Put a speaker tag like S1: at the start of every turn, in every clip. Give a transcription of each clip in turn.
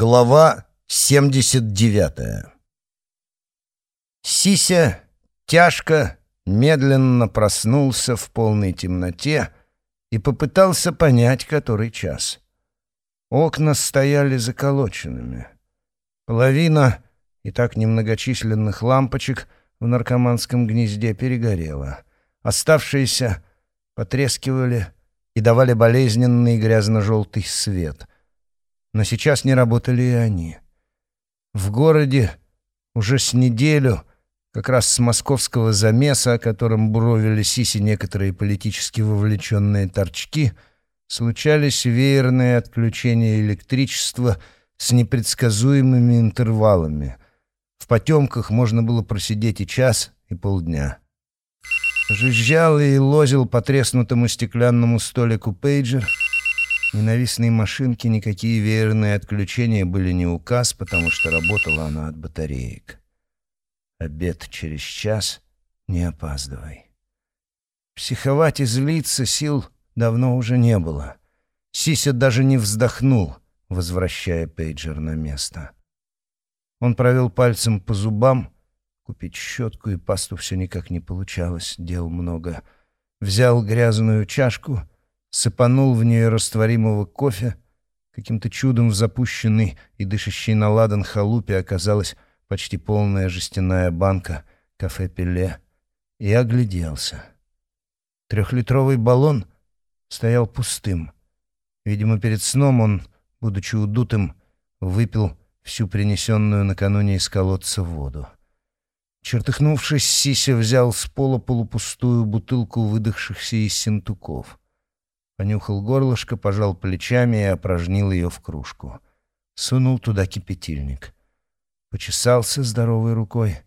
S1: Глава 79 Сися тяжко, медленно проснулся в полной темноте и попытался понять, который час. Окна стояли заколоченными. Половина и так немногочисленных лампочек в наркоманском гнезде перегорела. Оставшиеся потрескивали и давали болезненный грязно-желтый свет — но сейчас не работали и они. В городе уже с неделю, как раз с московского замеса, о котором буровили Сиси некоторые политически вовлеченные торчки, случались веерные отключения электричества с непредсказуемыми интервалами. В потемках можно было просидеть и час, и полдня. Жужжал и лозил по треснутому стеклянному столику пейджер — Ненавистные машинки никакие веерные отключения были не указ, потому что работала она от батареек. Обед через час, не опаздывай. Психовать и злиться сил давно уже не было. Сися даже не вздохнул, возвращая пейджер на место. Он провел пальцем по зубам, купить щетку и пасту все никак не получалось, дел много. Взял грязную чашку — сыпанул в нее растворимого кофе. Каким-то чудом в запущенной и дышащей на ладан халупе оказалась почти полная жестяная банка кафе «Пеле» и огляделся. Трехлитровый баллон стоял пустым. Видимо, перед сном он, будучи удутым, выпил всю принесенную накануне из колодца воду. Чертыхнувшись, Сися взял с пола полупустую бутылку выдохшихся из синтуков. Понюхал горлышко, пожал плечами и опорожнил ее в кружку. Сунул туда кипятильник. Почесался здоровой рукой.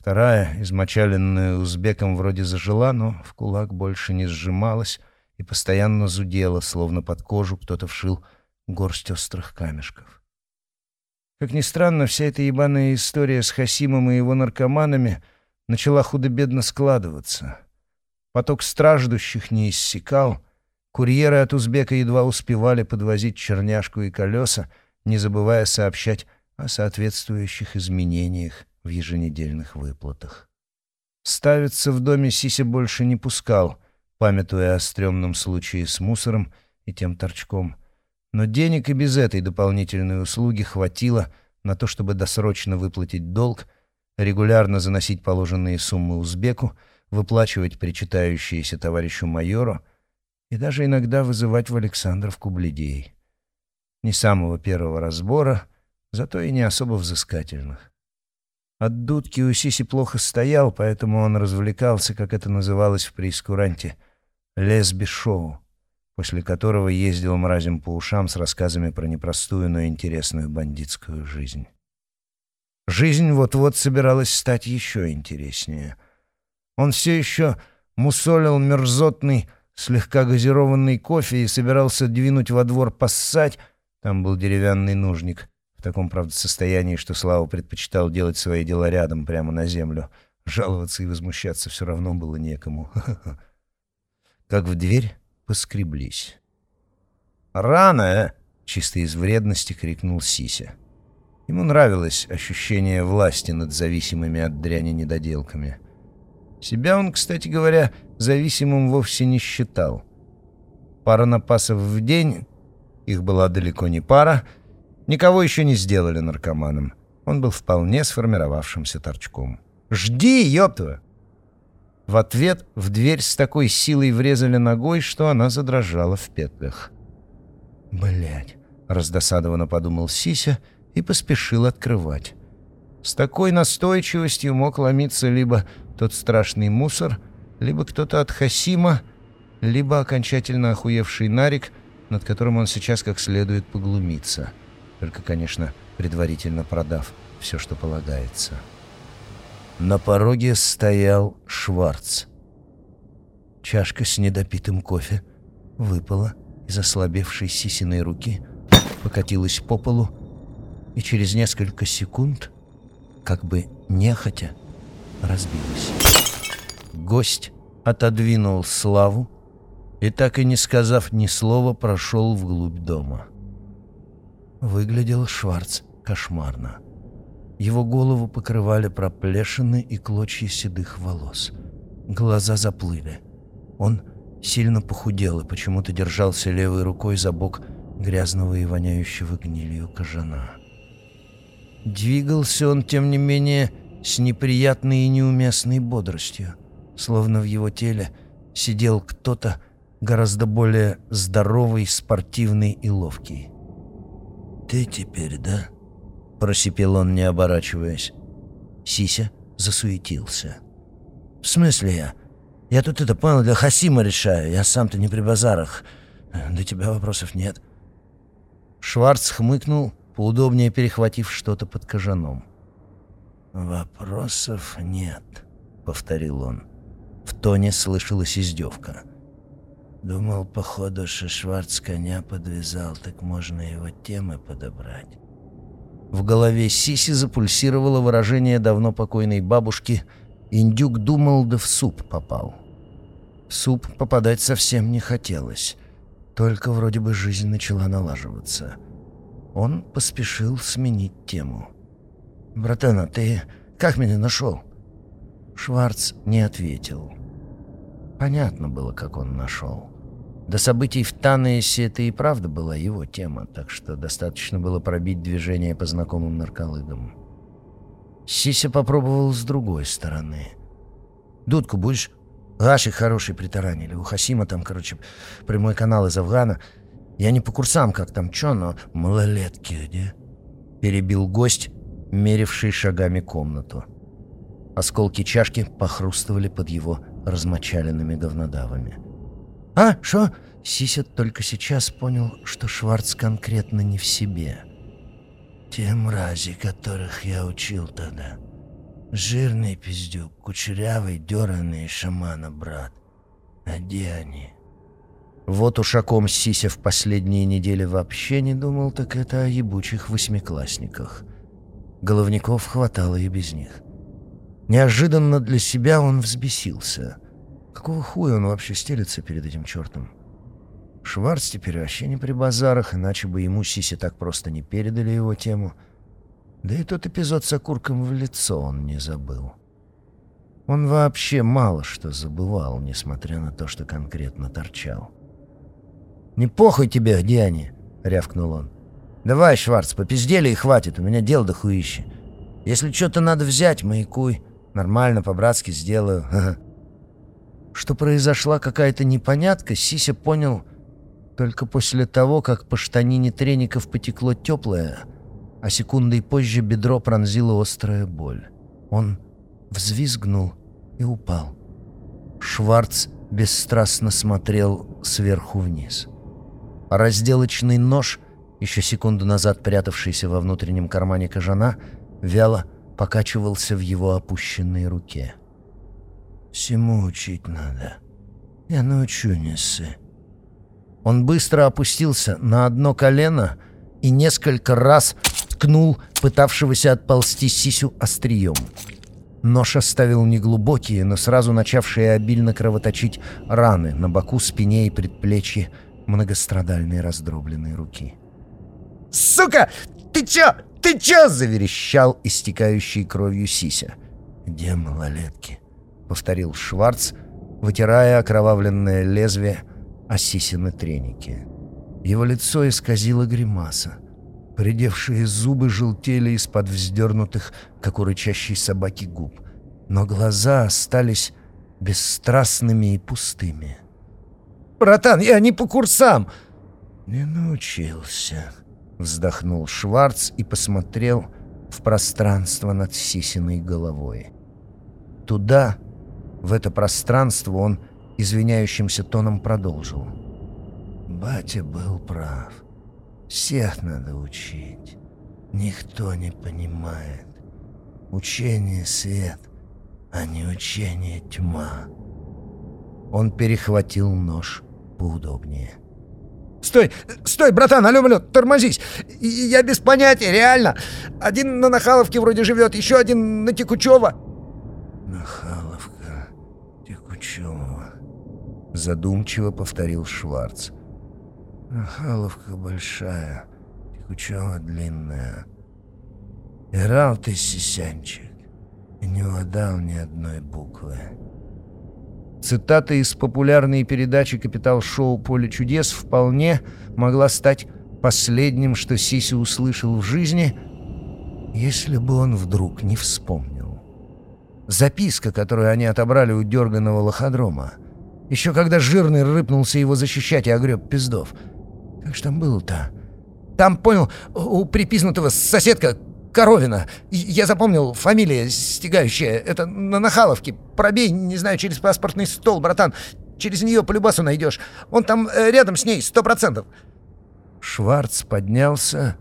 S1: Вторая, измочаленная узбеком, вроде зажила, но в кулак больше не сжималась и постоянно зудела, словно под кожу кто-то вшил горсть острых камешков. Как ни странно, вся эта ебаная история с Хасимом и его наркоманами начала худо-бедно складываться. Поток страждущих не иссякал — Курьеры от узбека едва успевали подвозить черняшку и колеса, не забывая сообщать о соответствующих изменениях в еженедельных выплатах. Ставиться в доме Сися больше не пускал, памятуя о стрёмном случае с мусором и тем торчком. Но денег и без этой дополнительной услуги хватило на то, чтобы досрочно выплатить долг, регулярно заносить положенные суммы узбеку, выплачивать причитающиеся товарищу майору — и даже иногда вызывать в Александровку бледей. Не самого первого разбора, зато и не особо взыскательных. От дудки у Сиси плохо стоял, поэтому он развлекался, как это называлось в прейскуранте, лесби-шоу, после которого ездил мразем по ушам с рассказами про непростую, но интересную бандитскую жизнь. Жизнь вот-вот собиралась стать еще интереснее. Он все еще мусолил мерзотный слегка газированный кофе и собирался двинуть во двор поссать, там был деревянный нужник, в таком, правда, состоянии, что Слава предпочитал делать свои дела рядом, прямо на землю. Жаловаться и возмущаться все равно было некому. Как в дверь поскреблись. «Рано, э!» — чисто из вредности крикнул Сися. Ему нравилось ощущение власти над зависимыми от дряни недоделками — себя он, кстати говоря, зависимым вовсе не считал. Пара напасов в день, их была далеко не пара, никого еще не сделали наркоманом. Он был вполне сформировавшимся торчком. «Жди, ёпта!» В ответ в дверь с такой силой врезали ногой, что она задрожала в петлях. Блять, раздосадованно подумал Сися и поспешил открывать. С такой настойчивостью мог ломиться либо тот страшный мусор, либо кто-то от Хасима, либо окончательно охуевший Нарик, над которым он сейчас как следует поглумится. Только, конечно, предварительно продав все, что полагается. На пороге стоял Шварц. Чашка с недопитым кофе выпала из ослабевшей сисиной руки, покатилась по полу, и через несколько секунд, как бы нехотя, разбилась. Гость отодвинул Славу и, так и не сказав ни слова, прошел вглубь дома. Выглядел Шварц кошмарно. Его голову покрывали проплешины и клочья седых волос. Глаза заплыли. Он сильно похудел и почему-то держался левой рукой за бок грязного и воняющего гнилью кожана. Двигался он, тем не менее, с неприятной и неуместной бодростью, словно в его теле сидел кто-то гораздо более здоровый, спортивный и ловкий. «Ты теперь, да?» — просипел он, не оборачиваясь. Сися засуетился. «В смысле я? Я тут это, понял, для Хасима решаю. Я сам-то не при базарах. До тебя вопросов нет». Шварц хмыкнул, поудобнее перехватив что-то под кожаном. «Вопросов нет», — повторил он. В тоне слышалась издевка. «Думал, походу, что коня подвязал, так можно его темы подобрать». В голове Сиси запульсировало выражение давно покойной бабушки. Индюк думал, да в суп попал. В суп попадать совсем не хотелось. Только вроде бы жизнь начала налаживаться. Он поспешил сменить тему. «Братан, а ты как меня нашел?» Шварц не ответил. Понятно было, как он нашел. До событий в Танесе это и правда была его тема, так что достаточно было пробить движение по знакомым нарколыгам. Сися попробовал с другой стороны. «Дудку будешь?» Гаши хороший притаранили. У Хасима там, короче, прямой канал из Афгана. Я не по курсам, как там чё, но малолетки где?» Перебил гость, меривший шагами комнату. Осколки чашки похрустывали под его размочаленными говнодавами. «А, что?» Сися только сейчас понял, что Шварц конкретно не в себе. «Те мрази, которых я учил тогда. Жирный пиздюк, кучерявый, дёраный шамана, брат. А где они?» Вот ушаком Сися в последние недели вообще не думал, так это о ебучих восьмиклассниках. Головников хватало и без них. Неожиданно для себя он взбесился — Какого хуя он вообще стелится перед этим чертом? Шварц теперь вообще не при базарах, иначе бы ему Сиси так просто не передали его тему. Да и тот эпизод с окурком в лицо он не забыл. Он вообще мало что забывал, несмотря на то, что конкретно торчал. «Не похуй тебе, где они?» — рявкнул он. «Давай, Шварц, попиздели и хватит, у меня дел до. Если что-то надо взять, маякуй. Нормально, по-братски сделаю. Что произошла какая-то непонятка, Сися понял только после того, как по штанине треников потекло теплое, а секундой позже бедро пронзила острая боль. Он взвизгнул и упал. Шварц бесстрастно смотрел сверху вниз. Разделочный нож, еще секунду назад прятавшийся во внутреннем кармане кожана, вяло покачивался в его опущенной руке. Всему учить надо. Я научу Нессы. Он быстро опустился на одно колено и несколько раз ткнул пытавшегося отползти Сисю острием. Нож оставил неглубокие, но сразу начавшие обильно кровоточить раны на боку, спине и предплечье многострадальной раздробленной руки. «Сука! Ты чё? Ты чё?» — заверещал истекающий кровью Сися. «Где малолетки?» — повторил Шварц, вытирая окровавленное лезвие о сисины треники. Его лицо исказило гримаса. Придевшие зубы желтели из-под вздернутых, как у рычащей собаки, губ. Но глаза остались бесстрастными и пустыми. «Братан, я не по курсам!» «Не научился», — вздохнул Шварц и посмотрел в пространство над Сисиной головой. Туда, в это пространство он извиняющимся тоном продолжил. «Батя был прав. Всех надо учить. Никто не понимает. Учение — свет, а не учение — тьма». Он перехватил нож поудобнее. «Стой! Стой, братан! Алло, алло, тормозись! Я без понятия, реально! Один на Нахаловке вроде живет, еще один на Текучева!» «Нахаловка?» Пугачева», — задумчиво повторил Шварц. «Нахаловка большая, скучала длинная. Играл ты, сисянчик, и не угадал ни одной буквы. Цитата из популярной передачи «Капитал-шоу. Поле чудес» вполне могла стать последним, что Сиси услышал в жизни, если бы он вдруг не вспомнил. Записка, которую они отобрали у дерганого лоходрома. Еще когда жирный рыпнулся его защищать и огреб пиздов. Как же там было-то? Там, понял, у припизнутого соседка Коровина. Я запомнил, фамилия стегающая. Это на Нахаловке. Пробей, не знаю, через паспортный стол, братан. Через нее по любасу найдешь. Он там э, рядом с ней, сто процентов. Шварц поднялся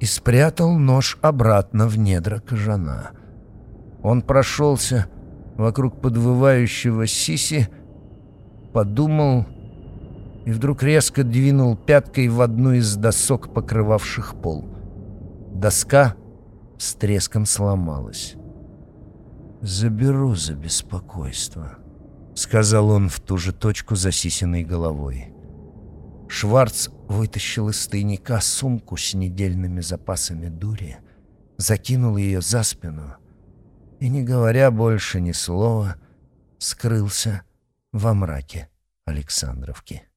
S1: и спрятал нож обратно в недра кожана. Он прошелся вокруг подвывающего сиси, подумал и вдруг резко двинул пяткой в одну из досок, покрывавших пол. Доска с треском сломалась. «Заберу за беспокойство», — сказал он в ту же точку за сисиной головой. Шварц вытащил из тайника сумку с недельными запасами дури, закинул ее за спину и, не говоря больше ни слова, скрылся во мраке Александровки.